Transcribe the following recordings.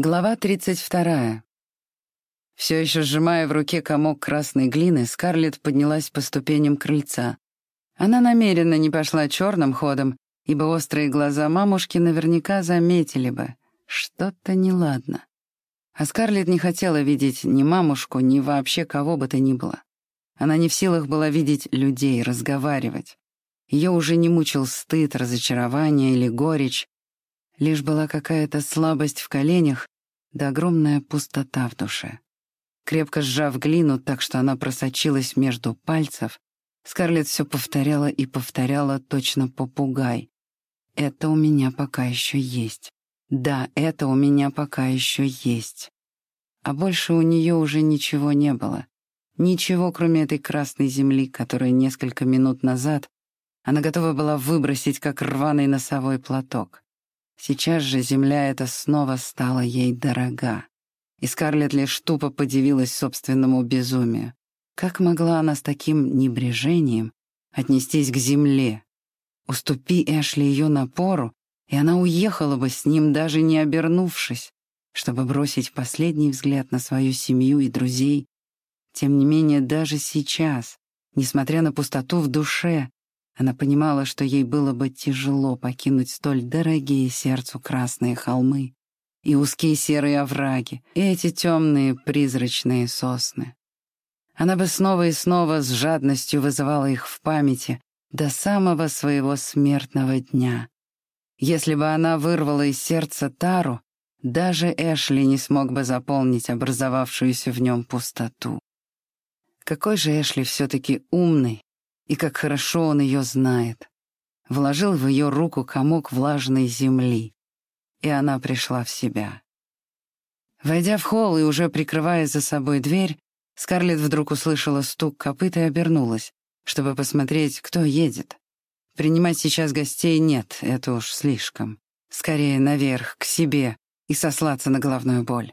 Глава 32. Все еще сжимая в руке комок красной глины, Скарлетт поднялась по ступеням крыльца. Она намеренно не пошла черным ходом, ибо острые глаза мамушки наверняка заметили бы. Что-то неладно. А Скарлетт не хотела видеть ни мамушку, ни вообще кого бы то ни было. Она не в силах была видеть людей, разговаривать. Ее уже не мучил стыд, разочарование или горечь, Лишь была какая-то слабость в коленях да огромная пустота в душе. Крепко сжав глину так, что она просочилась между пальцев, Скарлетт все повторяла и повторяла точно попугай. «Это у меня пока еще есть. Да, это у меня пока еще есть». А больше у нее уже ничего не было. Ничего, кроме этой красной земли, которую несколько минут назад она готова была выбросить, как рваный носовой платок. Сейчас же земля эта снова стала ей дорога. И Скарлетт лишь тупо подивилась собственному безумию. Как могла она с таким небрежением отнестись к земле? Уступи Эшли ее напору, и она уехала бы с ним, даже не обернувшись, чтобы бросить последний взгляд на свою семью и друзей. Тем не менее, даже сейчас, несмотря на пустоту в душе, она понимала, что ей было бы тяжело покинуть столь дорогие сердцу красные холмы и узкие серые овраги, и эти темные призрачные сосны. Она бы снова и снова с жадностью вызывала их в памяти до самого своего смертного дня. Если бы она вырвала из сердца Тару, даже Эшли не смог бы заполнить образовавшуюся в нем пустоту. Какой же Эшли все-таки умный и как хорошо он ее знает. Вложил в ее руку комок влажной земли, и она пришла в себя. Войдя в холл и уже прикрывая за собой дверь, Скарлетт вдруг услышала стук копыт и обернулась, чтобы посмотреть, кто едет. Принимать сейчас гостей нет, это уж слишком. Скорее наверх, к себе, и сослаться на головную боль.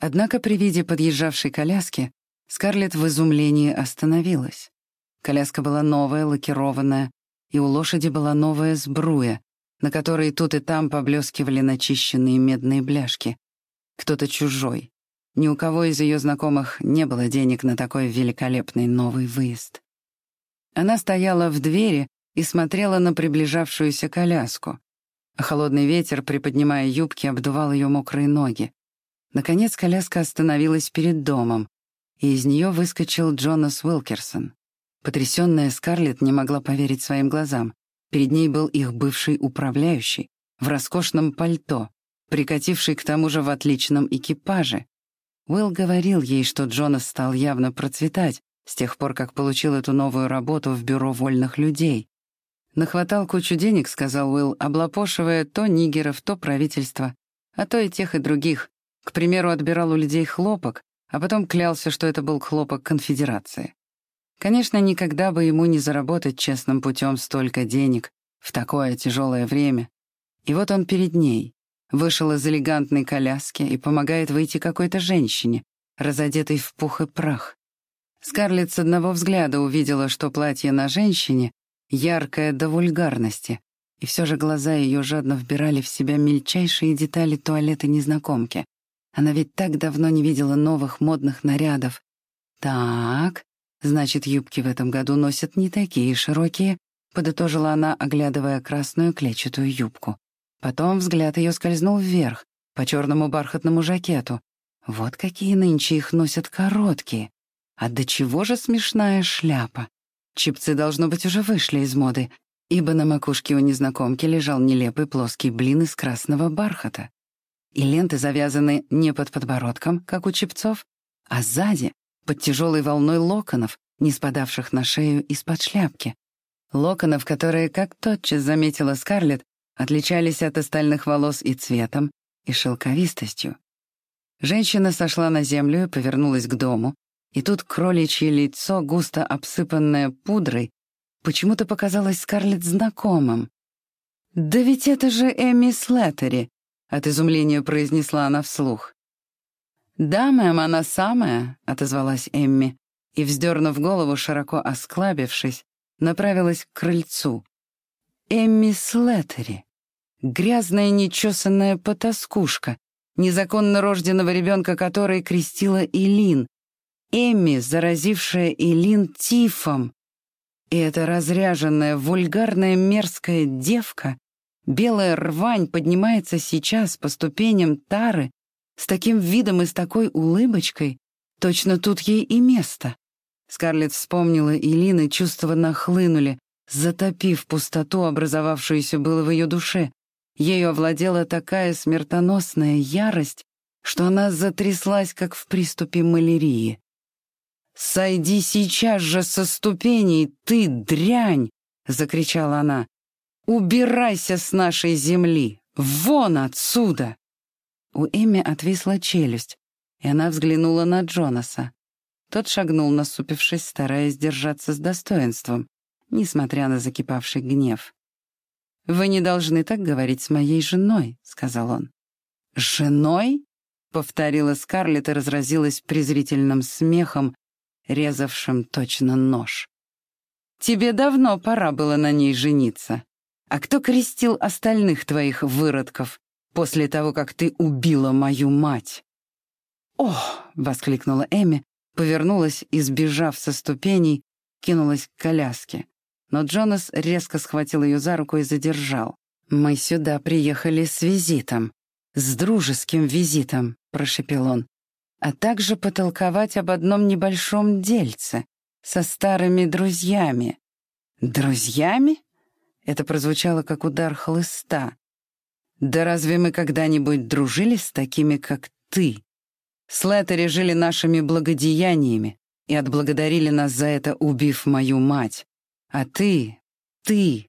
Однако при виде подъезжавшей коляски Скарлетт в изумлении остановилась. Коляска была новая, лакированная, и у лошади была новая сбруя, на которой тут и там поблескивали начищенные медные бляшки. Кто-то чужой. Ни у кого из ее знакомых не было денег на такой великолепный новый выезд. Она стояла в двери и смотрела на приближавшуюся коляску. Холодный ветер, приподнимая юбки, обдувал ее мокрые ноги. Наконец коляска остановилась перед домом, и из нее выскочил Джонас Уилкерсон. Потрясённая Скарлетт не могла поверить своим глазам. Перед ней был их бывший управляющий, в роскошном пальто, прикативший к тому же в отличном экипаже. Уилл говорил ей, что Джонас стал явно процветать с тех пор, как получил эту новую работу в бюро вольных людей. «Нахватал кучу денег», — сказал Уилл, облапошивая то нигеров, то правительство, а то и тех, и других. К примеру, отбирал у людей хлопок, а потом клялся, что это был хлопок конфедерации. Конечно, никогда бы ему не заработать честным путем столько денег в такое тяжелое время. И вот он перед ней, вышел из элегантной коляски и помогает выйти какой-то женщине, разодетой в пух и прах. Скарлетт с одного взгляда увидела, что платье на женщине яркое до вульгарности, и все же глаза ее жадно вбирали в себя мельчайшие детали туалета незнакомки. Она ведь так давно не видела новых модных нарядов. Так, Значит, юбки в этом году носят не такие широкие, подытожила она, оглядывая красную клетчатую юбку. Потом взгляд ее скользнул вверх, по черному бархатному жакету. Вот какие нынче их носят короткие. А до чего же смешная шляпа? Чипцы, должно быть, уже вышли из моды, ибо на макушке у незнакомки лежал нелепый плоский блин из красного бархата. И ленты завязаны не под подбородком, как у чипцов, а сзади, под тяжелой волной локонов, не спадавших на шею из-под шляпки. Локонов, которые, как тотчас заметила Скарлетт, отличались от остальных волос и цветом, и шелковистостью. Женщина сошла на землю и повернулась к дому, и тут кроличье лицо, густо обсыпанное пудрой, почему-то показалось Скарлетт знакомым. «Да ведь это же Эми Слеттери!» — от изумления произнесла она вслух. «Да, мэм, она самая», — отозвалась Эмми, и, вздернув голову, широко осклабившись, направилась к крыльцу. Эмми Слеттери. Грязная нечесанная потаскушка, незаконно рожденного ребенка которой крестила Илин, Эмми, заразившая Илин тифом. И эта разряженная, вульгарная, мерзкая девка, белая рвань, поднимается сейчас по ступеням Тары с таким видом и с такой улыбочкой, точно тут ей и место. Скарлетт вспомнила и чувства нахлынули, затопив пустоту, образовавшуюся было в ее душе. Ею овладела такая смертоносная ярость, что она затряслась, как в приступе малярии. «Сойди сейчас же со ступеней, ты дрянь!» — закричала она. «Убирайся с нашей земли! Вон отсюда!» У Эми отвисла челюсть, и она взглянула на Джонаса. Тот шагнул, насупившись, стараясь держаться с достоинством, несмотря на закипавший гнев. «Вы не должны так говорить с моей женой», — сказал он. «Женой?» — повторила Скарлетт и разразилась презрительным смехом, резавшим точно нож. «Тебе давно пора было на ней жениться. А кто крестил остальных твоих выродков после того, как ты убила мою мать?» «Ох!» — воскликнула Эми, повернулась и, сбежав со ступеней, кинулась к коляске. Но Джонас резко схватил ее за руку и задержал. «Мы сюда приехали с визитом. С дружеским визитом», — прошепел он а также потолковать об одном небольшом дельце со старыми друзьями. «Друзьями?» Это прозвучало как удар хлыста. «Да разве мы когда-нибудь дружили с такими, как ты? Слеттери жили нашими благодеяниями и отблагодарили нас за это, убив мою мать. А ты, ты,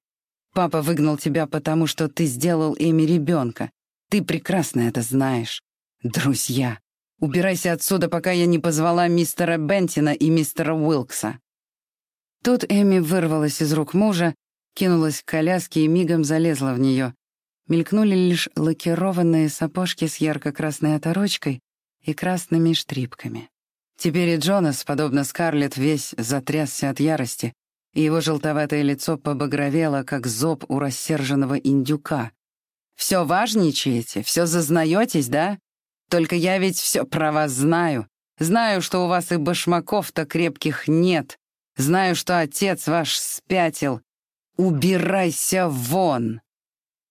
папа выгнал тебя, потому что ты сделал ими ребенка. Ты прекрасно это знаешь. Друзья. Убирайся отсюда, пока я не позвала мистера Бентина и мистера Уилкса». Тут Эми вырвалась из рук мужа, кинулась к коляске и мигом залезла в нее. Мелькнули лишь лакированные сапожки с ярко-красной оторочкой и красными штрипками. Теперь и Джонас, подобно Скарлетт, весь затрясся от ярости, и его желтоватое лицо побагровело, как зоб у рассерженного индюка. «Все важничаете? Все зазнаетесь, да? Только я ведь все про вас знаю. Знаю, что у вас и башмаков-то крепких нет. Знаю, что отец ваш спятил. Убирайся вон!»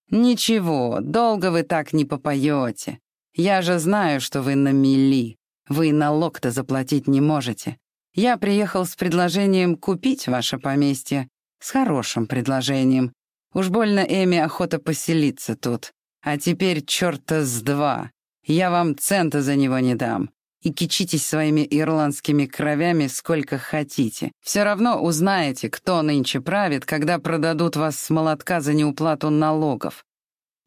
«Ничего, долго вы так не попоете. Я же знаю, что вы на мели. Вы налог-то заплатить не можете. Я приехал с предложением купить ваше поместье. С хорошим предложением. Уж больно Эми охота поселиться тут. А теперь черта с два. Я вам цента за него не дам. И кичитесь своими ирландскими кровями сколько хотите. Все равно узнаете, кто нынче правит, когда продадут вас с молотка за неуплату налогов.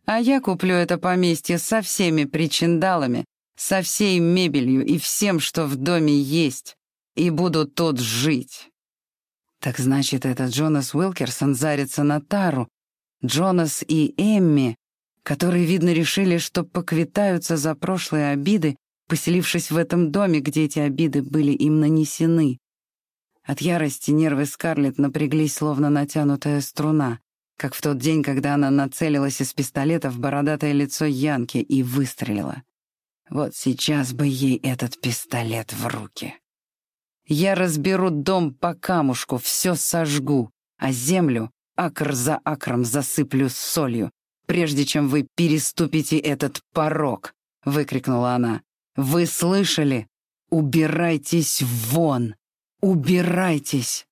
А я куплю это поместье со всеми причиндалами, со всей мебелью и всем, что в доме есть, и буду тут жить. Так значит, это Джонас Уилкерсон зарится на Тару. Джонас и Эмми которые, видно, решили, что поквитаются за прошлые обиды, поселившись в этом доме, где эти обиды были им нанесены. От ярости нервы Скарлетт напряглись, словно натянутая струна, как в тот день, когда она нацелилась из пистолета в бородатое лицо Янки и выстрелила. Вот сейчас бы ей этот пистолет в руки. Я разберу дом по камушку, все сожгу, а землю акр за акром засыплю солью, прежде чем вы переступите этот порог!» — выкрикнула она. «Вы слышали? Убирайтесь вон! Убирайтесь!»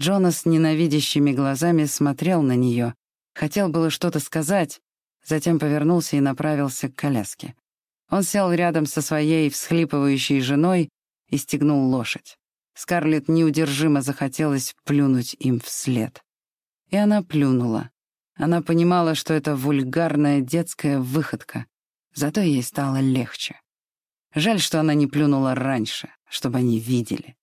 Джонас ненавидящими глазами смотрел на нее. Хотел было что-то сказать, затем повернулся и направился к коляске. Он сел рядом со своей всхлипывающей женой и стегнул лошадь. Скарлетт неудержимо захотелось плюнуть им вслед. И она плюнула. Она понимала, что это вульгарная детская выходка, зато ей стало легче. Жаль, что она не плюнула раньше, чтобы они видели.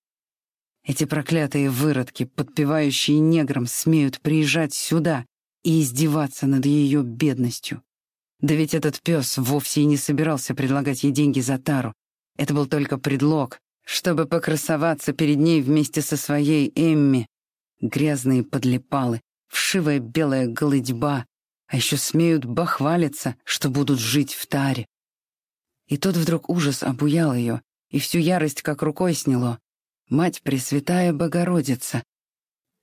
Эти проклятые выродки, подпевающие неграм, смеют приезжать сюда и издеваться над ее бедностью. Да ведь этот пес вовсе и не собирался предлагать ей деньги за тару. Это был только предлог, чтобы покрасоваться перед ней вместе со своей Эмми. Грязные подлипалы, вшивая белая голыдьба, а еще смеют бахвалиться, что будут жить в таре. И тут вдруг ужас обуял ее, и всю ярость как рукой сняло. Мать Пресвятая Богородица.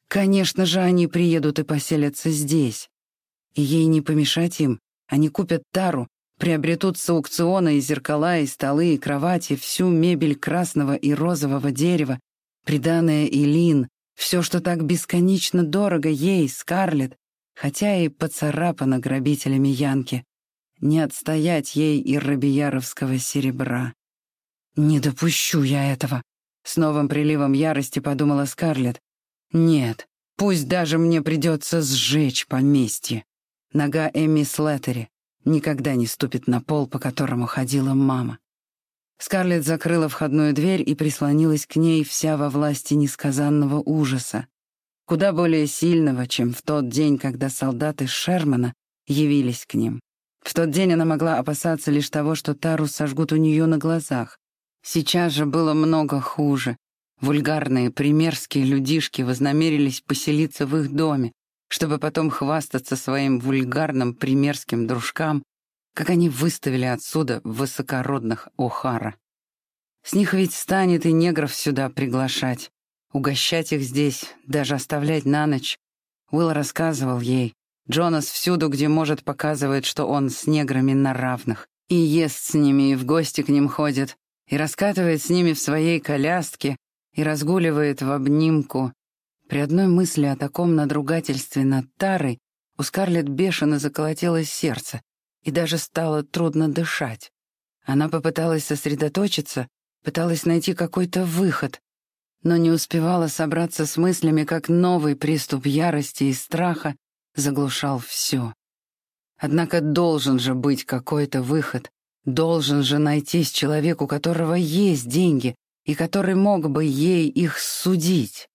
Конечно же, они приедут и поселятся здесь. И ей не помешать им. Они купят тару, приобретут с аукциона и зеркала, и столы, и кровати, всю мебель красного и розового дерева, приданное и все, что так бесконечно дорого ей, Скарлетт, хотя и поцарапано грабителями Янки. Не отстоять ей и рабияровского серебра. «Не допущу я этого», — с новым приливом ярости подумала Скарлетт. «Нет, пусть даже мне придется сжечь поместье. Нога Эмми Слеттери никогда не ступит на пол, по которому ходила мама». Скарлетт закрыла входную дверь и прислонилась к ней вся во власти несказанного ужаса, куда более сильного, чем в тот день, когда солдаты Шермана явились к ним. В тот день она могла опасаться лишь того, что Тару сожгут у нее на глазах. Сейчас же было много хуже. Вульгарные, примерские людишки вознамерились поселиться в их доме, чтобы потом хвастаться своим вульгарным примерским дружкам, как они выставили отсюда высокородных О'Хара. С них ведь станет и негров сюда приглашать, угощать их здесь, даже оставлять на ночь. Уилл рассказывал ей, Джонас всюду, где может, показывает, что он с неграми на равных, и ест с ними, и в гости к ним ходит, и раскатывает с ними в своей коляске, и разгуливает в обнимку. При одной мысли о таком надругательстве над Тарой у Скарлетт бешено заколотилось сердце, и даже стало трудно дышать. Она попыталась сосредоточиться, пыталась найти какой-то выход, но не успевала собраться с мыслями, как новый приступ ярости и страха заглушал все. Однако должен же быть какой-то выход, должен же найтись человек, у которого есть деньги и который мог бы ей их судить.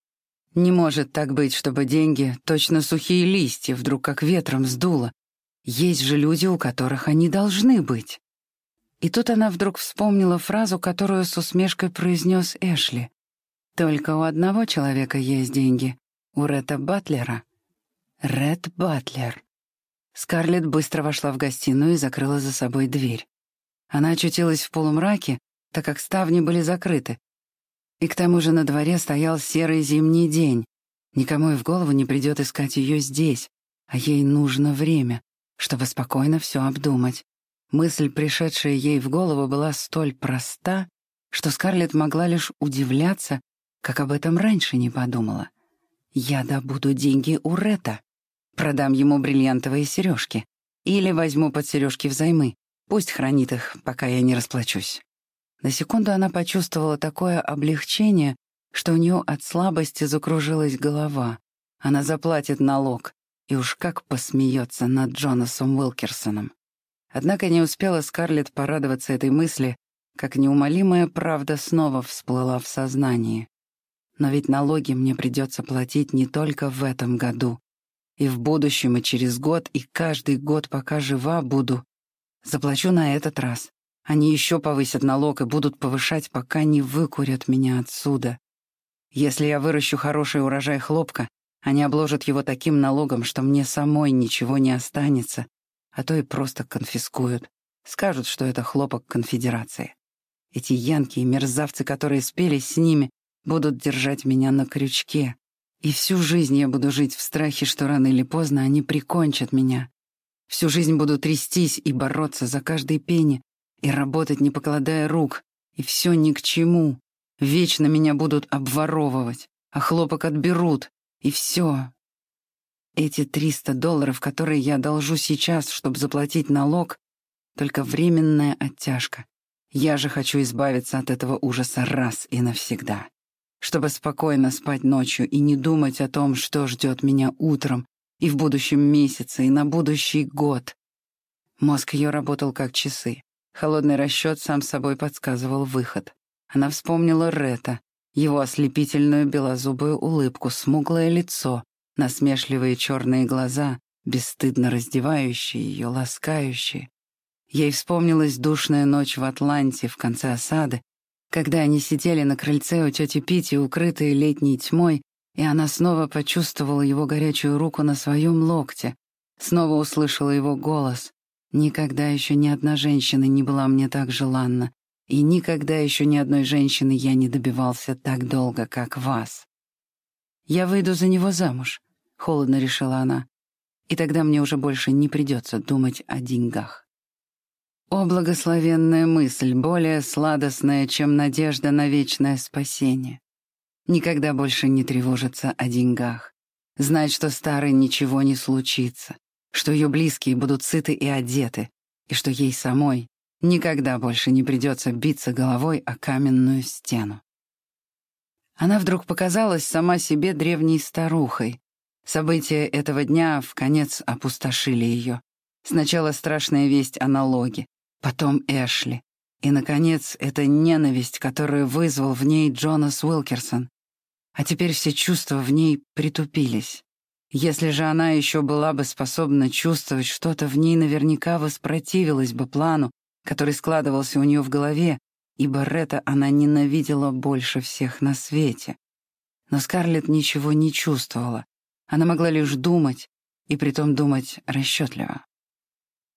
Не может так быть, чтобы деньги, точно сухие листья, вдруг как ветром сдуло. Есть же люди, у которых они должны быть. И тут она вдруг вспомнила фразу, которую с усмешкой произнес Эшли. «Только у одного человека есть деньги, у Ретта Батлера». Ред Батлер. Скарлетт быстро вошла в гостиную и закрыла за собой дверь. Она очутилась в полумраке, так как ставни были закрыты. И к тому же на дворе стоял серый зимний день. Никому и в голову не придет искать ее здесь, а ей нужно время, чтобы спокойно все обдумать. Мысль, пришедшая ей в голову, была столь проста, что Скарлетт могла лишь удивляться, как об этом раньше не подумала. «Я добуду деньги у Ретта. Продам ему бриллиантовые сережки. Или возьму под сережки взаймы. Пусть хранит их, пока я не расплачусь. На секунду она почувствовала такое облегчение, что у нее от слабости закружилась голова. Она заплатит налог, и уж как посмеется над Джонасом Уилкерсоном. Однако не успела Скарлетт порадоваться этой мысли, как неумолимая правда снова всплыла в сознании. Но ведь налоги мне придется платить не только в этом году. И в будущем, и через год, и каждый год, пока жива буду. Заплачу на этот раз. Они еще повысят налог и будут повышать, пока не выкурят меня отсюда. Если я выращу хороший урожай хлопка, они обложат его таким налогом, что мне самой ничего не останется, а то и просто конфискуют. Скажут, что это хлопок конфедерации. Эти янки и мерзавцы, которые спелись с ними, будут держать меня на крючке, и всю жизнь я буду жить в страхе, что рано или поздно они прикончат меня. Всю жизнь буду трястись и бороться за каждый пенни, и работать, не покладая рук, и все ни к чему. Вечно меня будут обворовывать, а хлопок отберут, и все. Эти 300 долларов, которые я должу сейчас, чтобы заплатить налог, только временная оттяжка. Я же хочу избавиться от этого ужаса раз и навсегда чтобы спокойно спать ночью и не думать о том, что ждет меня утром и в будущем месяце, и на будущий год. Мозг ее работал как часы. Холодный расчет сам собой подсказывал выход. Она вспомнила Рета, его ослепительную белозубую улыбку, смуглое лицо, насмешливые черные глаза, бесстыдно раздевающие ее, ласкающие. Ей вспомнилась душная ночь в Атланте в конце осады, когда они сидели на крыльце у тети Пити, укрытые летней тьмой, и она снова почувствовала его горячую руку на своем локте, снова услышала его голос. Никогда еще ни одна женщина не была мне так желанна, и никогда еще ни одной женщины я не добивался так долго, как вас. Я выйду за него замуж, — холодно решила она, и тогда мне уже больше не придется думать о деньгах. О, благословенная мысль, более сладостная, чем надежда на вечное спасение. Никогда больше не тревожиться о деньгах. Знать, что старой ничего не случится, что ее близкие будут сыты и одеты, и что ей самой никогда больше не придется биться головой о каменную стену. Она вдруг показалась сама себе древней старухой. События этого дня в конец опустошили ее. Сначала страшная весть о налоге, потом Эшли. И, наконец, эта ненависть, которую вызвал в ней Джонас Уилкерсон. А теперь все чувства в ней притупились. Если же она еще была бы способна чувствовать что-то, в ней наверняка воспротивилась бы плану, который складывался у нее в голове, ибо Ретта она ненавидела больше всех на свете. Но Скарлетт ничего не чувствовала. Она могла лишь думать, и притом думать расчетливо.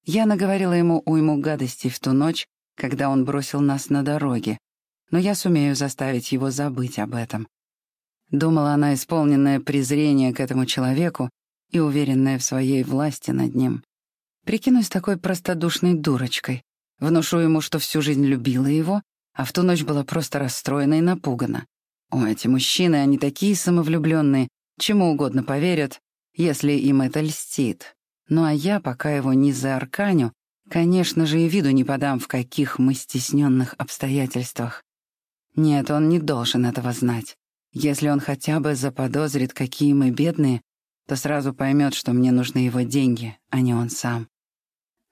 Я наговорила ему уйму гадостей в ту ночь, когда он бросил нас на дороге, но я сумею заставить его забыть об этом. Думала она, исполненная презрения к этому человеку и уверенная в своей власти над ним. Прикинусь такой простодушной дурочкой, Внушу ему, что всю жизнь любила его, а в ту ночь была просто расстроена и напугана. О, эти мужчины, они такие самовлюбленные, чему угодно поверят, если им это льстит. Ну а я, пока его не заарканю, конечно же, и виду не подам, в каких мы стесненных обстоятельствах. Нет, он не должен этого знать. Если он хотя бы заподозрит, какие мы бедные, то сразу поймет, что мне нужны его деньги, а не он сам.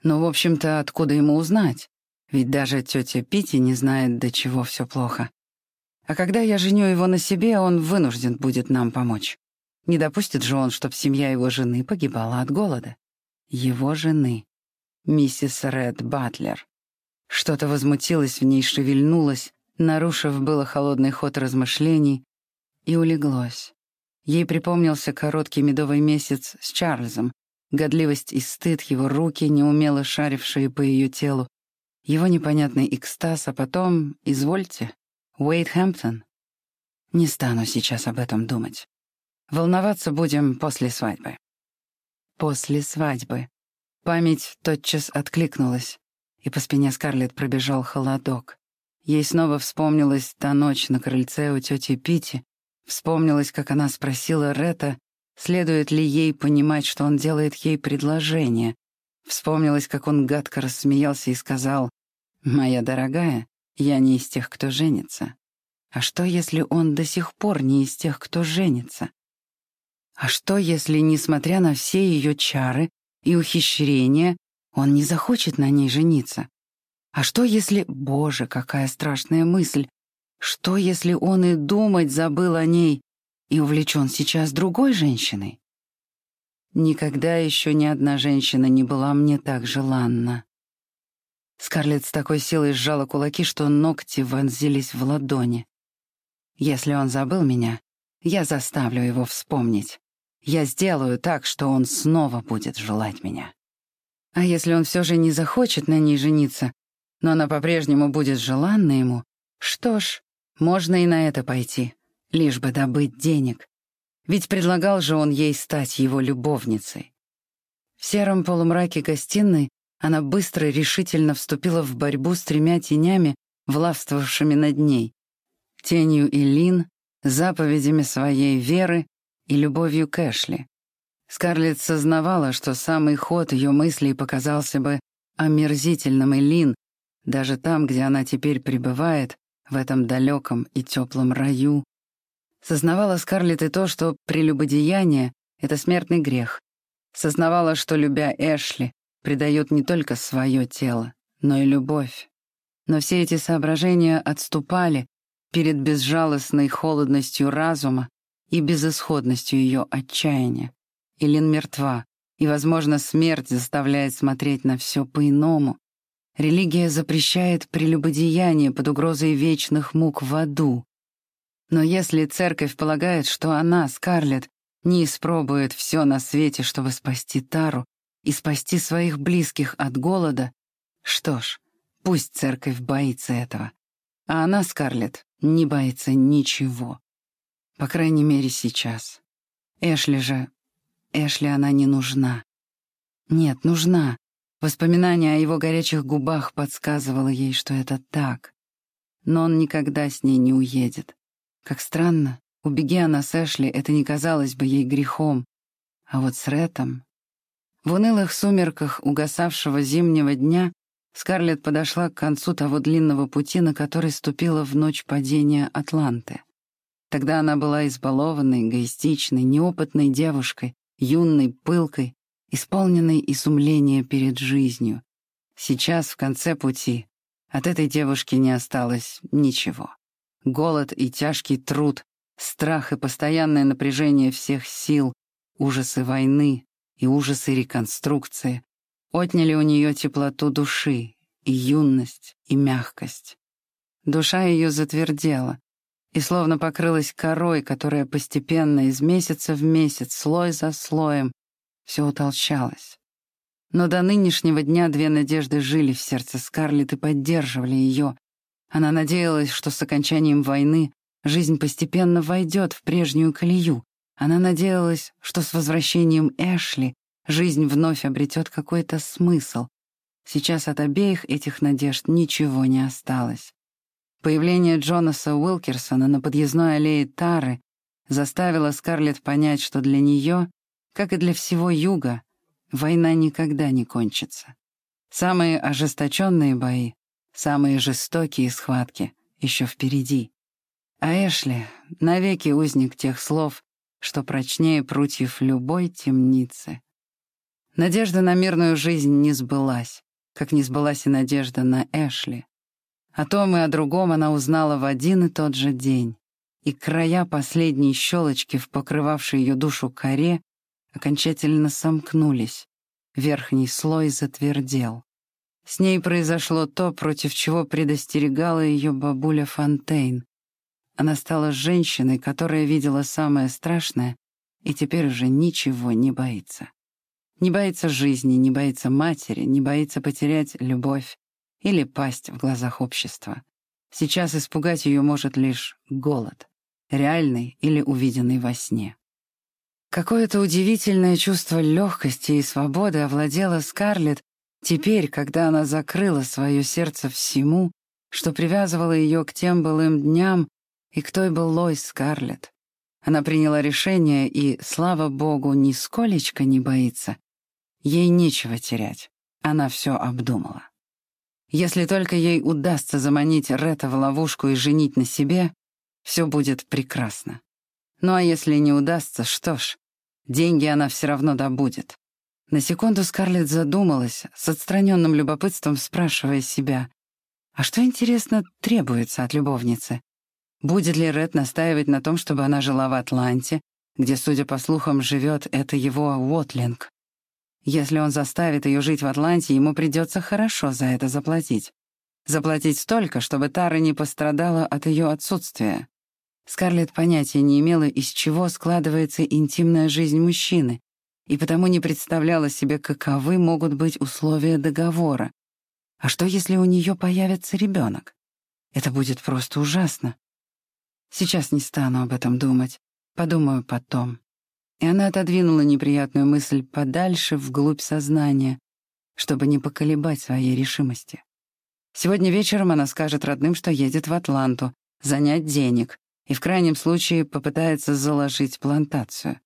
Но, в общем-то, откуда ему узнать? Ведь даже тетя Пити не знает, до чего все плохо. А когда я женю его на себе, он вынужден будет нам помочь. Не допустит же он, чтоб семья его жены погибала от голода. Его жены. Миссис Ред Батлер. Что-то возмутилось в ней, шевельнулось, нарушив было холодный ход размышлений, и улеглось. Ей припомнился короткий медовый месяц с Чарльзом, Годливость и стыд, его руки, неумело шарившие по ее телу, его непонятный экстаз, а потом, извольте, Уэйд Хэмптон. Не стану сейчас об этом думать. Волноваться будем после свадьбы. После свадьбы. Память тотчас откликнулась, и по спине Скарлетт пробежал холодок. Ей снова вспомнилась та ночь на крыльце у тети Пити, вспомнилось, как она спросила Ретта, Следует ли ей понимать, что он делает ей предложение? Вспомнилось, как он гадко рассмеялся и сказал, «Моя дорогая, я не из тех, кто женится». А что, если он до сих пор не из тех, кто женится? А что, если, несмотря на все ее чары и ухищрения, он не захочет на ней жениться? А что, если... Боже, какая страшная мысль! Что, если он и думать забыл о ней, и увлечен сейчас другой женщиной. Никогда еще ни одна женщина не была мне так желанна. Скарлетт с такой силой сжала кулаки, что ногти вонзились в ладони. Если он забыл меня, я заставлю его вспомнить. Я сделаю так, что он снова будет желать меня. А если он все же не захочет на ней жениться, но она по-прежнему будет желанна ему, что ж, можно и на это пойти лишь бы добыть денег. Ведь предлагал же он ей стать его любовницей. В сером полумраке гостиной она быстро и решительно вступила в борьбу с тремя тенями, властвовавшими над ней. Тенью Илин, заповедями своей веры и любовью к Эшли. Скарлетт сознавала, что самый ход ее мыслей показался бы омерзительным Илин, даже там, где она теперь пребывает, в этом далеком и теплом раю, Сознавала Скарлетт и то, что прелюбодеяние — это смертный грех. Сознавала, что, любя Эшли, предает не только свое тело, но и любовь. Но все эти соображения отступали перед безжалостной холодностью разума и безысходностью ее отчаяния. Илин мертва, и, возможно, смерть заставляет смотреть на все по-иному. Религия запрещает прелюбодеяние под угрозой вечных мук в аду, но если церковь полагает, что она, Скарлетт, не испробует все на свете, чтобы спасти Тару, и спасти своих близких от голода, что ж, пусть церковь боится этого. А она, Скарлетт, не боится ничего. По крайней мере, сейчас. Эшли же... Эшли она не нужна. Нет, нужна. Воспоминание о его горячих губах подсказывало ей, что это так. Но он никогда с ней не уедет. Как странно, убеги она с Эшли, это не казалось бы ей грехом. А вот с Рэтом... В унылых сумерках угасавшего зимнего дня Скарлетт подошла к концу того длинного пути, на который ступила в ночь падения Атланты. Тогда она была избалованной, эгоистичной, неопытной девушкой, юной, пылкой, исполненной изумления перед жизнью. Сейчас, в конце пути, от этой девушки не осталось ничего. Голод и тяжкий труд, страх и постоянное напряжение всех сил, ужасы войны и ужасы реконструкции отняли у нее теплоту души и юность и мягкость. Душа ее затвердела, и словно покрылась корой, которая постепенно из месяца в месяц, слой за слоем, все утолщалось. Но до нынешнего дня две надежды жили в сердце Скарлетт и поддерживали ее. Она надеялась, что с окончанием войны жизнь постепенно войдет в прежнюю колею. Она надеялась, что с возвращением Эшли жизнь вновь обретет какой-то смысл. Сейчас от обеих этих надежд ничего не осталось. Появление Джонаса Уилкерсона на подъездной аллее Тары заставило Скарлетт понять, что для нее, как и для всего Юга, война никогда не кончится. Самые ожесточенные бои, самые жестокие схватки еще впереди. А Эшли — навеки узник тех слов, что прочнее прутьев любой темницы. Надежда на мирную жизнь не сбылась, как не сбылась и надежда на Эшли. О том и о другом она узнала в один и тот же день, и края последней щелочки в покрывавшей ее душу коре окончательно сомкнулись, верхний слой затвердел. С ней произошло то, против чего предостерегала ее бабуля Фонтейн. Она стала женщиной, которая видела самое страшное и теперь уже ничего не боится. Не боится жизни, не боится матери, не боится потерять любовь, или пасть в глазах общества. Сейчас испугать ее может лишь голод, реальный или увиденный во сне. Какое-то удивительное чувство легкости и свободы овладело Скарлетт теперь, когда она закрыла свое сердце всему, что привязывало ее к тем былым дням и к той былой Скарлетт. Она приняла решение и, слава богу, нисколечко не боится. Ей нечего терять. Она все обдумала. Если только ей удастся заманить Ретта в ловушку и женить на себе, все будет прекрасно. Ну а если не удастся, что ж, деньги она все равно добудет. На секунду Скарлетт задумалась, с отстраненным любопытством спрашивая себя, а что, интересно, требуется от любовницы? Будет ли Ред настаивать на том, чтобы она жила в Атланте, где, судя по слухам, живет это его Уотлинг? Если он заставит ее жить в Атланте, ему придется хорошо за это заплатить. Заплатить столько, чтобы Тара не пострадала от ее отсутствия. Скарлетт понятия не имела, из чего складывается интимная жизнь мужчины, и потому не представляла себе, каковы могут быть условия договора. А что, если у нее появится ребенок? Это будет просто ужасно. Сейчас не стану об этом думать. Подумаю потом. И она отодвинула неприятную мысль подальше, вглубь сознания, чтобы не поколебать своей решимости. Сегодня вечером она скажет родным, что едет в Атланту, занять денег, и в крайнем случае попытается заложить плантацию.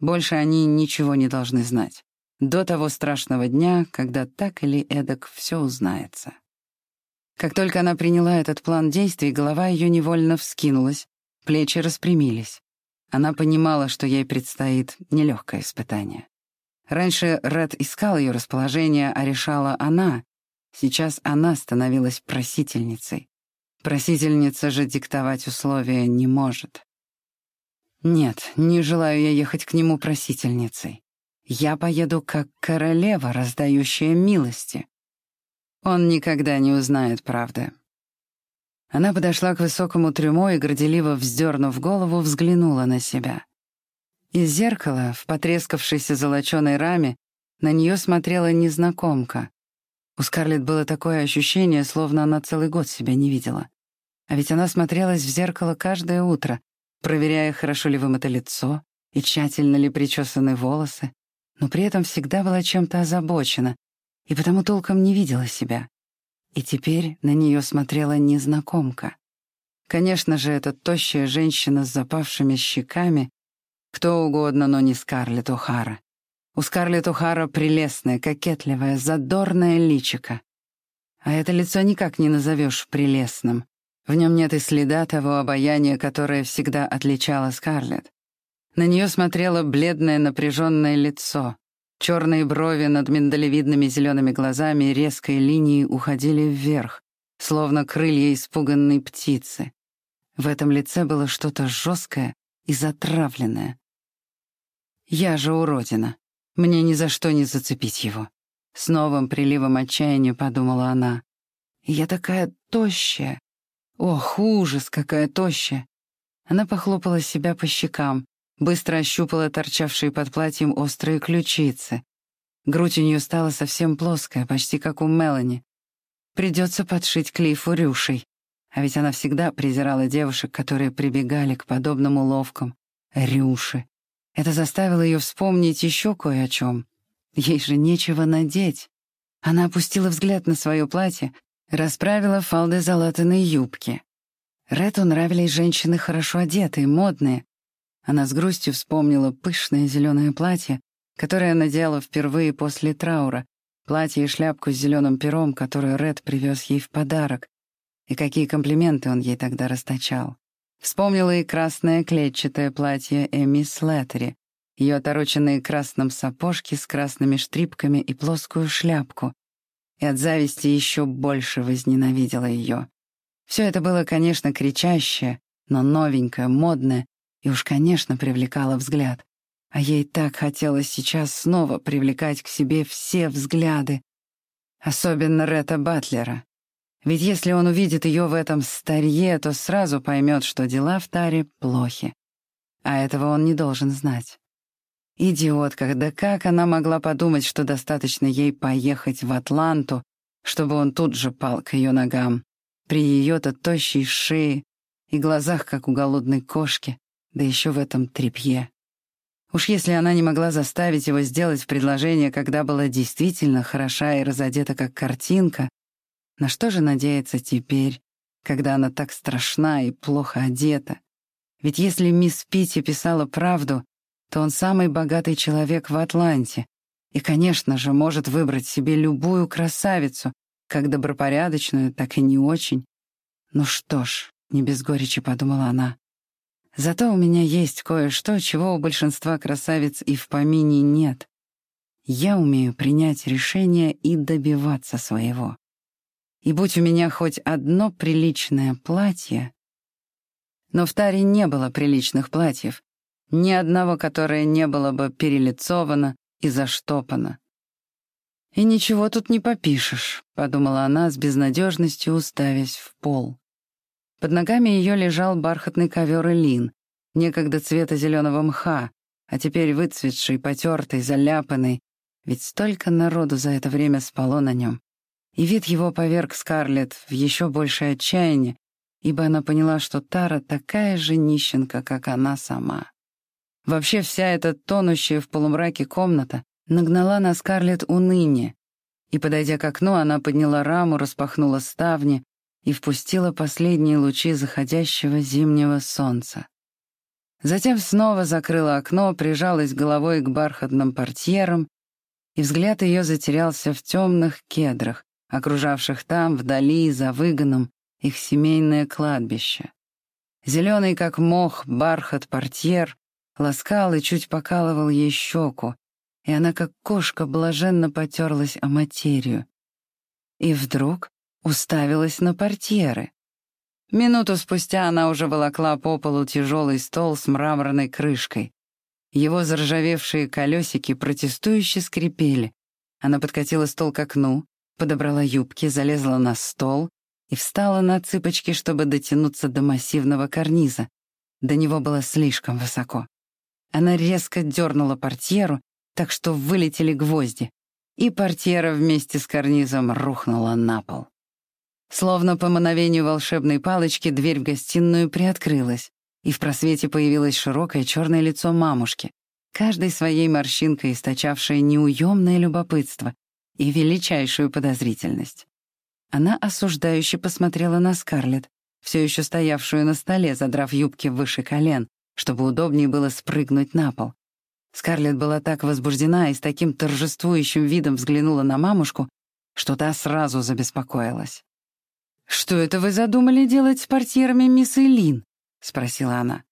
Больше они ничего не должны знать. До того страшного дня, когда так или эдак все узнается. Как только она приняла этот план действий, голова ее невольно вскинулась, плечи распрямились. Она понимала, что ей предстоит нелегкое испытание. Раньше Ред искал ее расположение, а решала она. Сейчас она становилась просительницей. Просительница же диктовать условия не может. Нет, не желаю я ехать к нему просительницей. Я поеду как королева, раздающая милости. Он никогда не узнает правды. Она подошла к высокому трюмо и, горделиво вздернув голову, взглянула на себя. Из зеркала, в потрескавшейся золоченой раме, На нее смотрела незнакомка. У Скарлетт было такое ощущение, словно она целый год себя не видела. А ведь она смотрелась в зеркало каждое утро, проверяя, хорошо ли вымыто лицо и тщательно ли причесаны волосы, но при этом всегда была чем-то озабочена и потому толком не видела себя. И теперь на нее смотрела незнакомка. Конечно же, эта тощая женщина с запавшими щеками, кто угодно, но не Скарлетт О'Хара. У Скарлетт О'Хара прелестное, кокетливое, задорное личико. А это лицо никак не назовешь прелестным. В нем нет и следа того обаяния, которое всегда отличало Скарлетт. На нее смотрело бледное напряженное лицо. Черные брови над миндалевидными зелеными глазами резкой линией уходили вверх, словно крылья испуганной птицы. В этом лице было что-то жесткое и затравленное. Я же уродина. Мне ни за что не зацепить его. С новым приливом отчаяния подумала она. Я такая тощая. Ох, ужас, какая тощая. Она похлопала себя по щекам, быстро ощупала торчавшие под платьем острые ключицы. Грудь у нее стала совсем плоская, почти как у Мелани. Придется подшить Клифу рюшей. А ведь она всегда презирала девушек, которые прибегали к подобным уловкам. Рюши. Это заставило ее вспомнить еще кое о чем. Ей же нечего надеть. Она опустила взгляд на свое платье, расправила фалды залатанной юбки. Рету нравились женщины хорошо одетые, модные. Она с грустью вспомнила пышное зеленое платье, которое надела впервые после траура, платье и шляпку с зеленым пером, которую Ред привез ей в подарок, и какие комплименты он ей тогда расточал. Вспомнила и красное клетчатое платье Эми Слеттери, ее отороченные красным сапожки с красными штрипками и плоскую шляпку. И от зависти еще больше возненавидела ее. Все это было, конечно, кричащее, но новенькое, модное, и уж, конечно, привлекало взгляд. А ей так хотелось сейчас снова привлекать к себе все взгляды. Особенно Ретта Батлера. Ведь если он увидит ее в этом старье, то сразу поймет, что дела в Таре плохи. А этого он не должен знать. Идиотка, да как она могла подумать, что достаточно ей поехать в Атланту, чтобы он тут же пал к ее ногам, при ее-то тощей шее и глазах, как у голодной кошки, да еще в этом трепье. Уж если она не могла заставить его сделать предложение, когда была действительно хороша и разодета как картинка, на что же надеяться теперь, когда она так страшна и плохо одета? Ведь если мисс Питти писала правду, то он самый богатый человек в Атланте и, конечно же, может выбрать себе любую красавицу, как добропорядочную, так и не очень. Ну что ж, не без горечи подумала она. Зато у меня есть кое-что, чего у большинства красавиц и в помине нет. Я умею принять решение и добиваться своего. И будь у меня хоть одно приличное платье... Но в Таре не было приличных платьев, ни одного, которое не было бы перелицовано и заштопано. «И ничего тут не попишешь», — подумала она с безнадежностью, уставясь в пол. Под ногами ее лежал бархатный ковер Элин, некогда цвета зеленого мха, а теперь выцветший, потертый, заляпанный, ведь столько народу за это время спало на нем. И вид его поверг Скарлетт в еще большее отчаяние, ибо она поняла, что Тара такая же нищенка, как она сама. Вообще вся эта тонущая в полумраке комната нагнала на Скарлетт уныние, и, подойдя к окну, она подняла раму, распахнула ставни и впустила последние лучи заходящего зимнего солнца. Затем снова закрыла окно, прижалась головой к бархатным портьерам, и взгляд ее затерялся в темных кедрах, окружавших там, вдали, за выгоном, их семейное кладбище. Зеленый, как мох, бархат портьер ласкал и чуть покалывал ей щеку, и она, как кошка, блаженно потерлась о материю. И вдруг уставилась на портьеры. Минуту спустя она уже волокла по полу тяжелый стол с мраморной крышкой. Его заржавевшие колесики протестующе скрипели. Она подкатила стол к окну, подобрала юбки, залезла на стол и встала на цыпочки, чтобы дотянуться до массивного карниза. До него было слишком высоко. Она резко дернула портьеру, так что вылетели гвозди, и портьера вместе с карнизом рухнула на пол. Словно по мановению волшебной палочки дверь в гостиную приоткрылась, и в просвете появилось широкое черное лицо мамушки, каждой своей морщинкой источавшее неуемное любопытство и величайшую подозрительность. Она осуждающе посмотрела на Скарлетт, все еще стоявшую на столе, задрав юбки выше колен, чтобы удобнее было спрыгнуть на пол. Скарлетт была так возбуждена и с таким торжествующим видом взглянула на мамушку, что та сразу забеспокоилась. «Что это вы задумали делать с портьерами, мисс Элин?» — спросила она.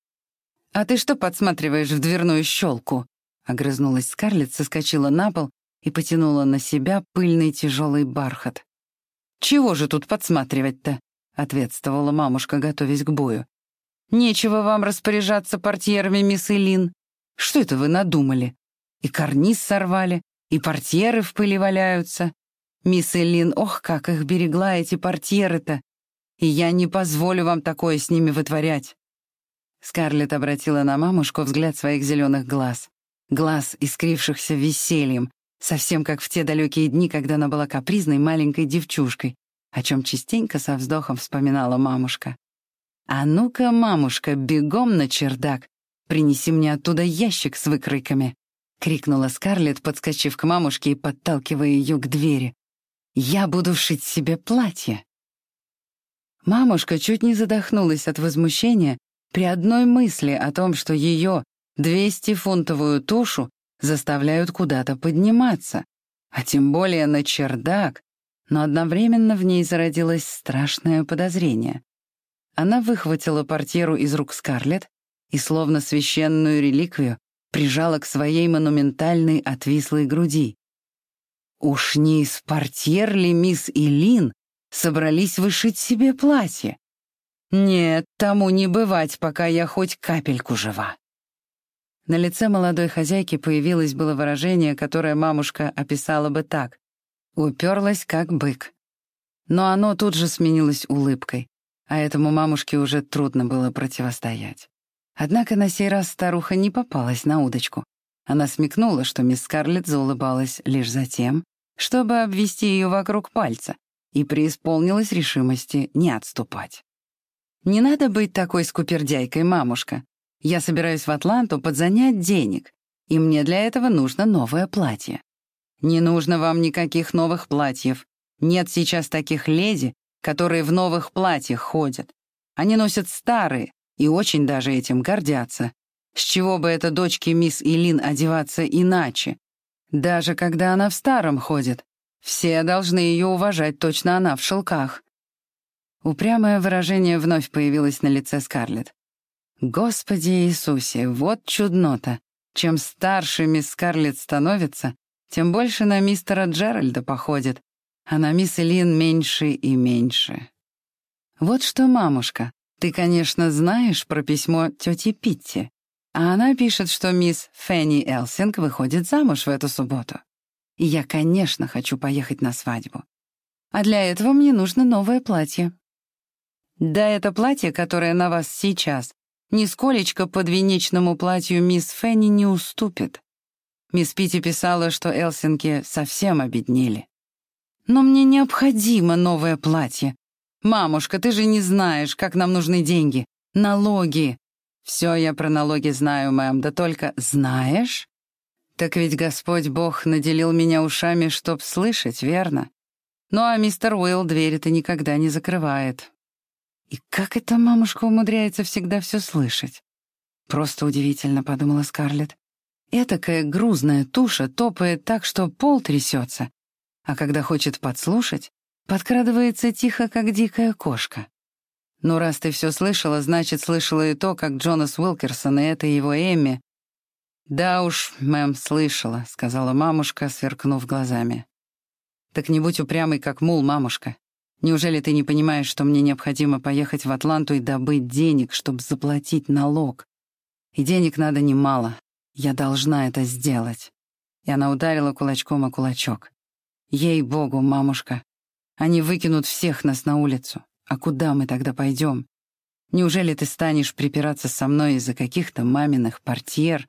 «А ты что подсматриваешь в дверную щелку?» Огрызнулась Скарлетт, соскочила на пол и потянула на себя пыльный тяжелый бархат. «Чего же тут подсматривать-то?» — ответствовала мамушка, готовясь к бою. «Нечего вам распоряжаться портьерами, мисс Элин. Что это вы надумали? И карниз сорвали, и портьеры в пыли валяются. Мисс Элин, ох, как их берегла эти портьеры-то! И я не позволю вам такое с ними вытворять». Скарлетт обратила на мамушку взгляд своих зеленых глаз. Глаз, искрившихся весельем, совсем как в те далекие дни, когда она была капризной маленькой девчушкой, о чем частенько со вздохом вспоминала мамушка. «А ну-ка, мамушка, бегом на чердак, принеси мне оттуда ящик с выкройками», — крикнула Скарлетт, подскочив к мамушке и подталкивая ее к двери. «Я буду шить себе платье». Мамушка чуть не задохнулась от возмущения при одной мысли о том, что ее, 200-фунтовую тушу, заставляют куда-то подниматься, а тем более на чердак, но одновременно в ней зародилось страшное подозрение. Она выхватила портьеру из рук Скарлетт и, словно священную реликвию, прижала к своей монументальной отвислой груди. Уж не из портьер ли мисс Илин собрались вышить себе платье? Нет, тому не бывать, пока я хоть капельку жива. На лице молодой хозяйки появилось было выражение, которое мамушка описала бы так. Уперлась, как бык. Но оно тут же сменилось улыбкой, а этому мамушке уже трудно было противостоять. Однако на сей раз старуха не попалась на удочку. Она смекнула, что мисс Скарлетт заулыбалась лишь за тем, чтобы обвести ее вокруг пальца, и преисполнилась решимости не отступать. «Не надо быть такой скупердяйкой, мамушка. Я собираюсь в Атланту подзанять денег, и мне для этого нужно новое платье. Не нужно вам никаких новых платьев. Нет сейчас таких леди, которые в новых платьях ходят. Они носят старые и очень даже этим гордятся. С чего бы это дочке мисс Илин одеваться иначе? Даже когда она в старом ходит, все должны ее уважать, точно она в шелках. Упрямое выражение вновь появилось на лице Скарлетт. Господи Иисусе, вот чуднота. Чем старше мисс Скарлетт становится, тем больше на мистера Джеральда походит, а на мисс Элин меньше и меньше. Вот что, мамушка, ты, конечно, знаешь про письмо тети Питти, а она пишет, что мисс Фенни Элсинг выходит замуж в эту субботу. И я, конечно, хочу поехать на свадьбу. А для этого мне нужно новое платье. Да это платье, которое на вас сейчас, нисколечко подвенечному платью мисс Фенни не уступит. Мисс Питти писала, что Элсинки совсем обеднели. «Но мне необходимо новое платье. Мамушка, ты же не знаешь, как нам нужны деньги. Налоги. Все я про налоги знаю, мэм, да только знаешь? Так ведь Господь Бог наделил меня ушами, чтоб слышать, верно? Ну а мистер Уилл двери-то никогда не закрывает. И как это мамушка умудряется всегда все слышать? Просто удивительно, подумала Скарлетт. Этакая грузная туша топает так, что пол трясется, а когда хочет подслушать, подкрадывается тихо, как дикая кошка. Ну, раз ты все слышала, значит, слышала и то, как Джонас Уилкерсон и это его Эмми. «Да уж, мэм, слышала», — сказала мамушка, сверкнув глазами. «Так не будь упрямой, как мул, мамушка. Неужели ты не понимаешь, что мне необходимо поехать в Атланту и добыть денег, чтобы заплатить налог? И денег надо немало. Я должна это сделать». И она ударила кулачком о кулачок. «Ей-богу, мамушка, они выкинут всех нас на улицу. А куда мы тогда пойдем? Неужели ты станешь припираться со мной из-за каких-то маминых портьер,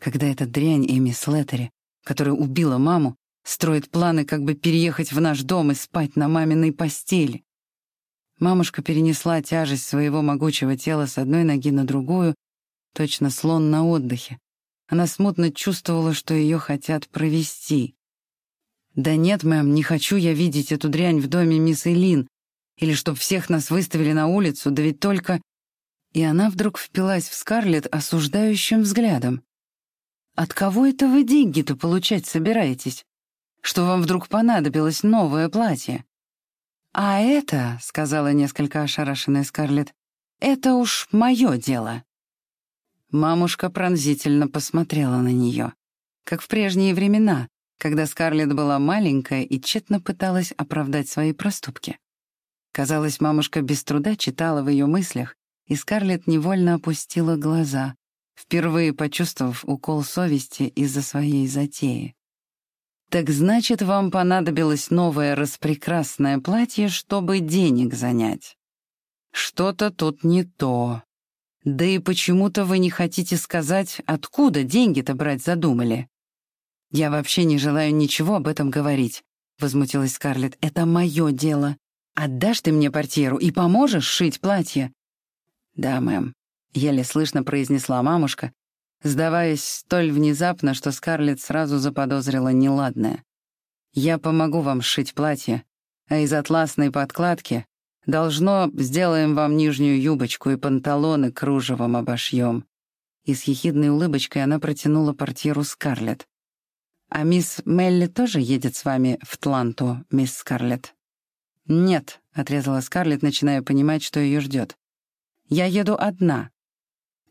когда эта дрянь Эми Слеттери которая убила маму, строит планы, как бы переехать в наш дом и спать на маминой постели. Мамушка перенесла тяжесть своего могучего тела с одной ноги на другую, точно слон на отдыхе. Она смутно чувствовала, что ее хотят провести. «Да нет, мэм, не хочу я видеть эту дрянь в доме мисс Элин, или чтоб всех нас выставили на улицу, да ведь только...» И она вдруг впилась в Скарлетт осуждающим взглядом. «От кого это вы деньги-то получать собираетесь? Что вам вдруг понадобилось новое платье?» «А это, — сказала несколько ошарашенная Скарлетт, — это уж мое дело». Мамушка пронзительно посмотрела на нее, как в прежние времена, когда Скарлетт была маленькая и тщетно пыталась оправдать свои проступки. Казалось, мамушка без труда читала в ее мыслях, и Скарлетт невольно опустила глаза, впервые почувствовав укол совести из-за своей затеи. «Так значит, вам понадобилось новое распрекрасное платье, чтобы денег занять?» «Что-то тут не то. Да и почему-то вы не хотите сказать, откуда деньги-то брать задумали?» «Я вообще не желаю ничего об этом говорить», — возмутилась Скарлетт. «Это мое дело. Отдашь ты мне портьеру и поможешь шить платье?» «Да, мэм», — еле слышно произнесла мамушка, сдаваясь столь внезапно, что Скарлетт сразу заподозрила неладное. «Я помогу вам сшить платье, а из атласной подкладки должно сделаем вам нижнюю юбочку и панталоны кружевом обошьем». И с ехидной улыбочкой она протянула портьеру Скарлетт. «А мисс Мелли тоже едет с вами в Тланту, мисс Скарлетт?» «Нет», — отрезала Скарлетт, начиная понимать, что ее ждет. «Я еду одна».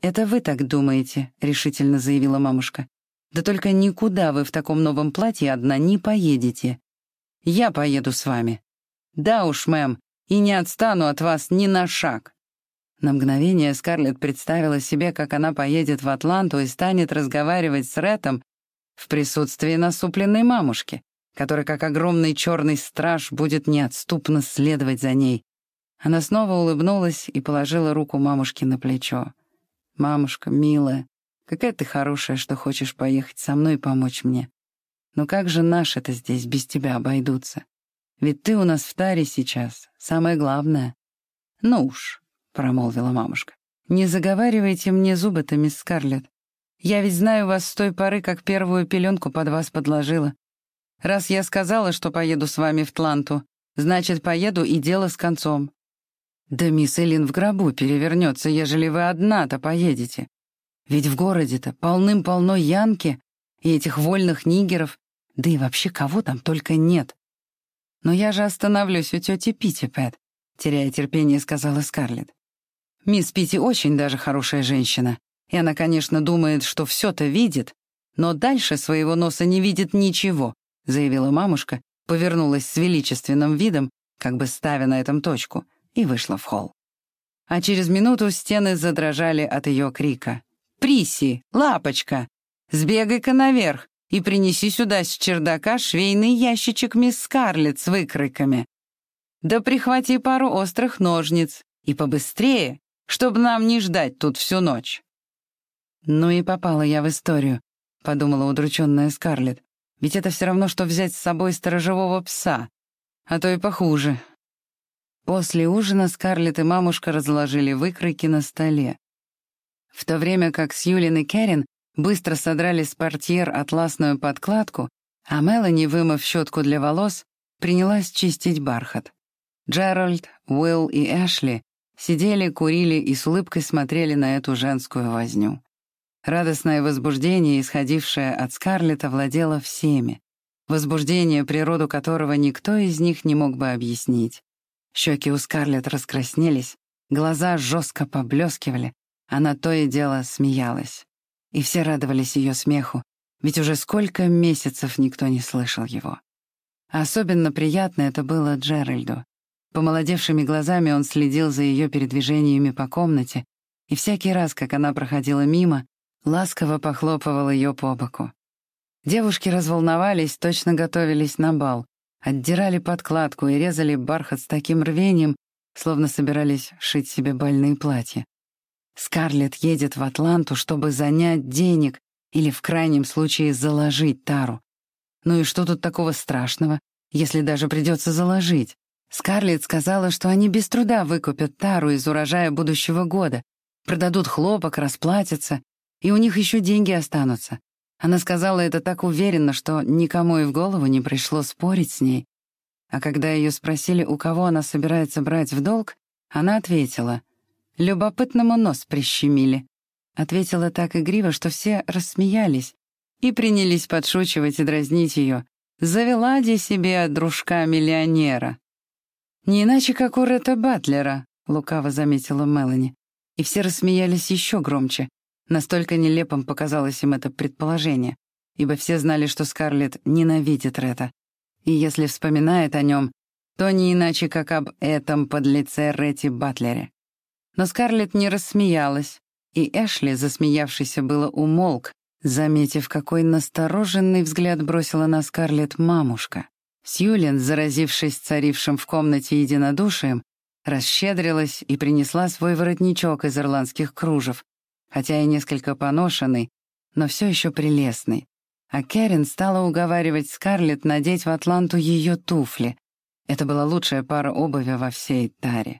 «Это вы так думаете», — решительно заявила мамушка. «Да только никуда вы в таком новом платье одна не поедете. Я поеду с вами». «Да уж, мэм, и не отстану от вас ни на шаг». На мгновение Скарлетт представила себе, как она поедет в Атланту и станет разговаривать с Рэтом в присутствии насупленной мамушки который, как огромный черный страж, будет неотступно следовать за ней. Она снова улыбнулась и положила руку мамушке на плечо. «Мамушка, милая, какая ты хорошая, что хочешь поехать со мной и помочь мне. Но как же наши-то здесь без тебя обойдутся? Ведь ты у нас в таре сейчас, самое главное». «Ну уж», — промолвила мамушка, — «не заговаривайте мне зубы-то, мисс Скарлетт. Я ведь знаю вас с той поры, как первую пеленку под вас подложила. Раз я сказала, что поеду с вами в Тланту, значит, поеду и дело с концом. Да мисс Элин в гробу перевернется, ежели вы одна-то поедете. Ведь в городе-то полным-полно янки и этих вольных нигеров, да и вообще кого там только нет. Но я же остановлюсь у тети Пити, Пэт, теряя терпение, сказала Скарлетт. Мисс Пити очень даже хорошая женщина, и она, конечно, думает, что все-то видит, но дальше своего носа не видит ничего, — заявила мамушка, повернулась с величественным видом, как бы ставя на этом точку, и вышла в холл. А через минуту стены задрожали от ее крика. «Приси, лапочка, сбегай-ка наверх и принеси сюда с чердака швейный ящичек мисс Скарлетт с выкройками. Да прихвати пару острых ножниц и побыстрее, чтобы нам не ждать тут всю ночь». «Ну и попала я в историю», — подумала удрученная Скарлетт. Ведь это все равно, что взять с собой сторожевого пса, а то и похуже. После ужина Скарлетт и мамушка разложили выкройки на столе. В то время как Сьюлин и Кэрин быстро содрали с портьер атласную подкладку, а Мелани, вымыв щетку для волос, принялась чистить бархат. Джеральд, Уилл и Эшли сидели, курили и с улыбкой смотрели на эту женскую возню. Радостное возбуждение, исходившее от Скарлетта, владело всеми. Возбуждение, природу которого никто из них не мог бы объяснить. Щеки у Скарлетт раскраснелись, глаза жестко поблескивали, она то и дело смеялась. И все радовались ее смеху, ведь уже сколько месяцев никто не слышал его. Особенно приятно это было Джеральду. Помолодевшими глазами он следил за ее передвижениями по комнате, и всякий раз, как она проходила мимо, ласково похлопывал ее по боку. Девушки разволновались, точно готовились на бал, отдирали подкладку и резали бархат с таким рвением, словно собирались шить себе бальные платья. Скарлетт едет в Атланту, чтобы занять денег, Или в крайнем случае заложить тару. Ну и что тут такого страшного, если даже придется заложить? Скарлетт сказала, что они без труда выкупят тару из урожая будущего года, продадут хлопок, расплатятся, и у них еще деньги останутся. Она сказала это так уверенно, что никому и в голову не пришло спорить с ней. А когда ее спросили, у кого она собирается брать в долг, она ответила, «Любопытному нос прищемили». Ответила так игриво, что все рассмеялись и принялись подшучивать и дразнить ее. Завела де себе дружка-миллионера. «Не иначе, как у Ретта Батлера», — лукаво заметила Мелани. И все рассмеялись еще громче. Настолько нелепым показалось им это предположение, ибо все знали, что Скарлетт ненавидит Ретта. И если вспоминает о нем, то не иначе, как об этом подлеце Ретти Батлере. Но Скарлетт не рассмеялась, и Эшли, засмеявшийся было, умолк, заметив, какой настороженный взгляд бросила на Скарлетт мамушка. Сьюлин, заразившись царившим в комнате единодушием, расщедрилась и принесла свой воротничок из ирландских кружев, хотя и несколько поношенный, но все еще прелестный. А Кэрин стала уговаривать Скарлетт надеть в Атланту ее туфли. Это была лучшая пара обуви во всей таре.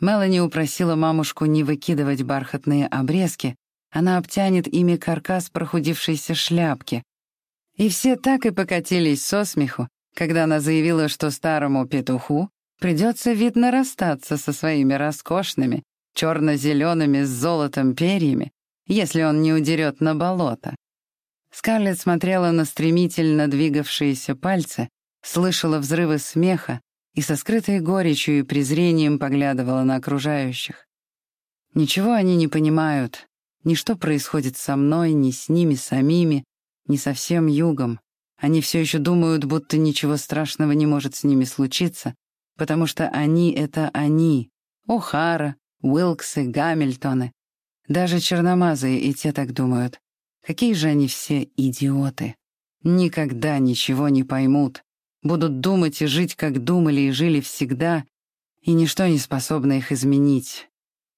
Мелани упросила мамушку не выкидывать бархатные обрезки, она обтянет ими каркас прохудившейся шляпки. И все так и покатились со смеху, когда она заявила, что старому петуху придется, видно, расстаться со своими роскошными, черно-зелеными с золотом перьями, если он не удерет на болото. Скарлетт смотрела на стремительно двигавшиеся пальцы, слышала взрывы смеха и со скрытой горечью и презрением поглядывала на окружающих. Ничего они не понимают, ни что происходит со мной, ни с ними самими, ни со всем югом. Они все еще думают, будто ничего страшного не может с ними случиться, потому что они — это они. О'Хара, Уилксы, Гамильтоны. Даже черномазые и те так думают. Какие же они все идиоты. Никогда ничего не поймут. Будут думать и жить, как думали и жили всегда, и ничто не способно их изменить.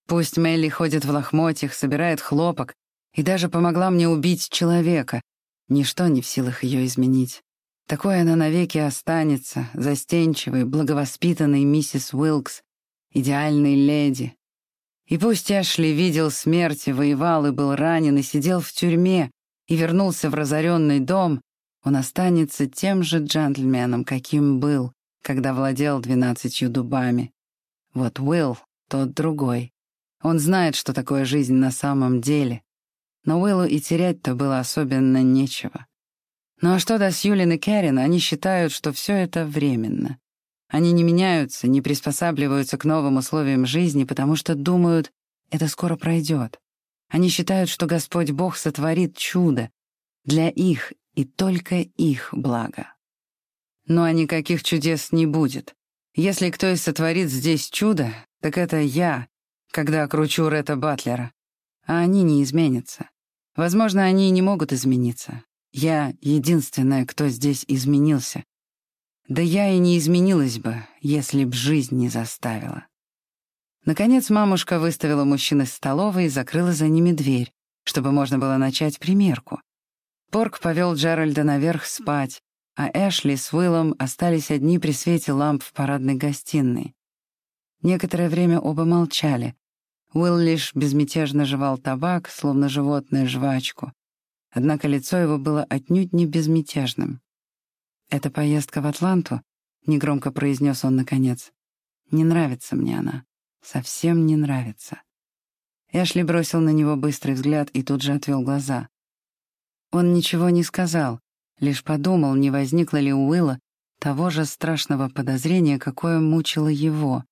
Пусть Мелли ходит в лохмотьях, собирает хлопок и даже помогла мне убить человека, Ничто не в силах ее изменить. Такой она навеки останется, застенчивой, благовоспитанной миссис Уилкс, идеальной леди. И пусть Эшли видел смерть, воевал и был ранен, и сидел в тюрьме, и вернулся в разоренный дом, он останется тем же джентльменом, каким был, когда владел двенадцатью дубами. Вот Уилл, тот другой. Он знает, что такое жизнь на самом деле, но Уиллу и терять-то было особенно нечего. Ну а что до Сьюлин и Кэрин, они считают, что все это временно. Они не меняются, не приспосабливаются к новым условиям жизни, потому что думают, это скоро пройдет. Они считают, что Господь Бог сотворит чудо для их и только их блага. Ну а никаких чудес не будет. Если кто и сотворит здесь чудо, так это я, когда окручу Ретта Батлера. А они не изменятся. Возможно, они не могут измениться. Я единственная, кто здесь изменился. Да я и не изменилась бы, если б жизнь не заставила. Наконец мамушка выставила мужчин из столовой и закрыла за ними дверь, чтобы можно было начать примерку. Порк повел Джеральда наверх спать, а Эшли с Уиллом остались одни при свете ламп в парадной гостиной. Некоторое время оба молчали, Уилл лишь безмятежно жевал табак, словно животное жвачку. Однако лицо его было отнюдь не безмятежным. «Эта поездка в Атланту», — негромко произнес он наконец, — «не нравится мне она. Совсем не нравится». Эшли бросил на него быстрый взгляд и тут же отвел глаза. Он ничего не сказал, лишь подумал, не возникло ли у Уилла того же страшного подозрения, какое мучило его.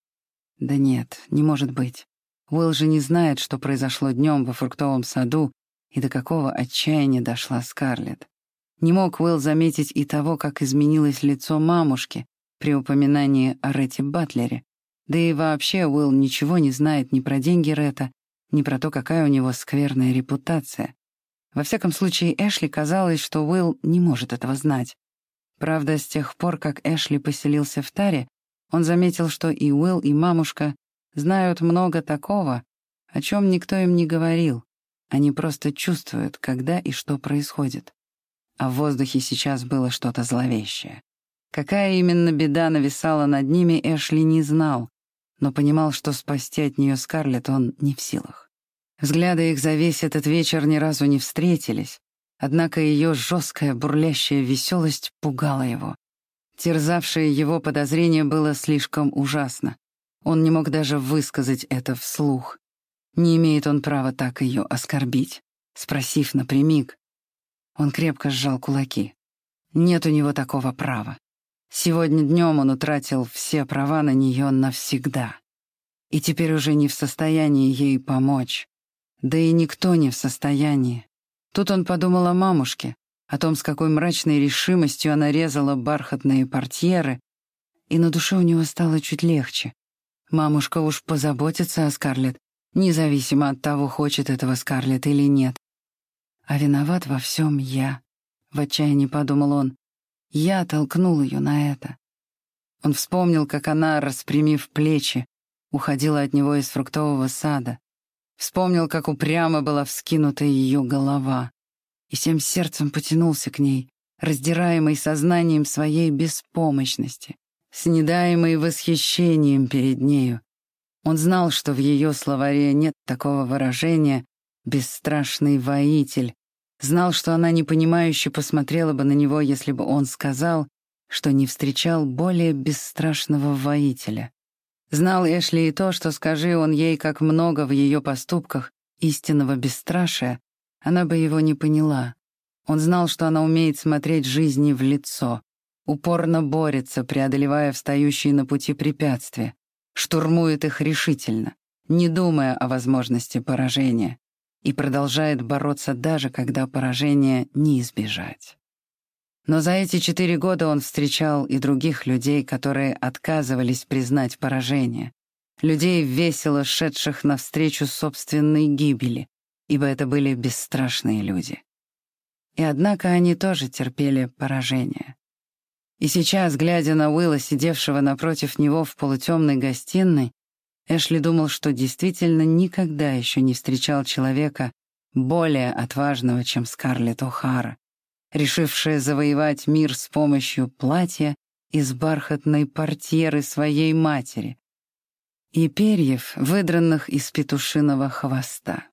Да нет, не может быть. Уилл же не знает, что произошло днем во фруктовом саду и до какого отчаяния дошла Скарлетт. Не мог Уилл заметить и того, как изменилось лицо мамушки при упоминании о Ретте Батлере. Да и вообще Уилл ничего не знает ни про деньги Ретта, ни про то, какая у него скверная репутация. Во всяком случае, Эшли казалось, что Уилл не может этого знать. Правда, с тех пор, как Эшли поселился в Таре, он заметил, что и Уилл, и мамушка знают много такого, о чем никто им не говорил, Они просто чувствуют, когда и что происходит. А в воздухе сейчас было что-то зловещее. Какая именно беда нависала над ними, Эшли не знал, но понимал, что спасти от нее Скарлетт он не в силах. Взгляды их за весь этот вечер ни разу не встретились, однако ее жесткая бурлящая веселость пугала его. Терзавшее его подозрение было слишком ужасно. Он не мог даже высказать это вслух. Не имеет он права так ее оскорбить, спросив напрямик. Он крепко сжал кулаки. Нет у него такого права. Сегодня днем он утратил все права на нее навсегда. И теперь уже не в состоянии ей помочь. Да и никто не в состоянии. Тут он подумал о мамушке, о том, с какой мрачной решимостью она резала бархатные портьеры, и на душе у него стало чуть легче. Мамушка уж позаботится о Скарлетт, независимо от того, хочет этого Скарлетт или нет. А виноват во всем я, — в отчаянии подумал он. Я толкнул ее на это. Он вспомнил, как она, распрямив плечи, уходила от него из фруктового сада. Вспомнил, как упрямо была вскинута ее голова и всем сердцем потянулся к ней, раздираемый сознанием своей беспомощности, снедаемый восхищением перед нею. Он знал, что в ее словаре нет такого выражения «бесстрашный воитель», знал, что она непонимающе посмотрела бы на него, если бы он сказал, что не встречал более бесстрашного воителя. Знал Эшли и то, что скажи он ей, как много в ее поступках истинного бесстрашия, она бы его не поняла. Он знал, что она умеет смотреть жизни в лицо, упорно борется, преодолевая встающие на пути препятствия, штурмует их решительно, не думая о возможности поражения, и продолжает бороться даже, когда поражение не избежать. Но за эти четыре года он встречал и других людей, которые отказывались признать поражение, людей, весело шедших навстречу собственной гибели, ибо это были бесстрашные люди. И однако они тоже терпели поражение. И сейчас, глядя на Уилла, сидевшего напротив него в полутемной гостиной, Эшли думал, что действительно никогда еще не встречал человека более отважного, чем Скарлетт О'Хара, решившая завоевать мир с помощью платья из бархатной портьеры своей матери и перьев, выдранных из петушиного хвоста.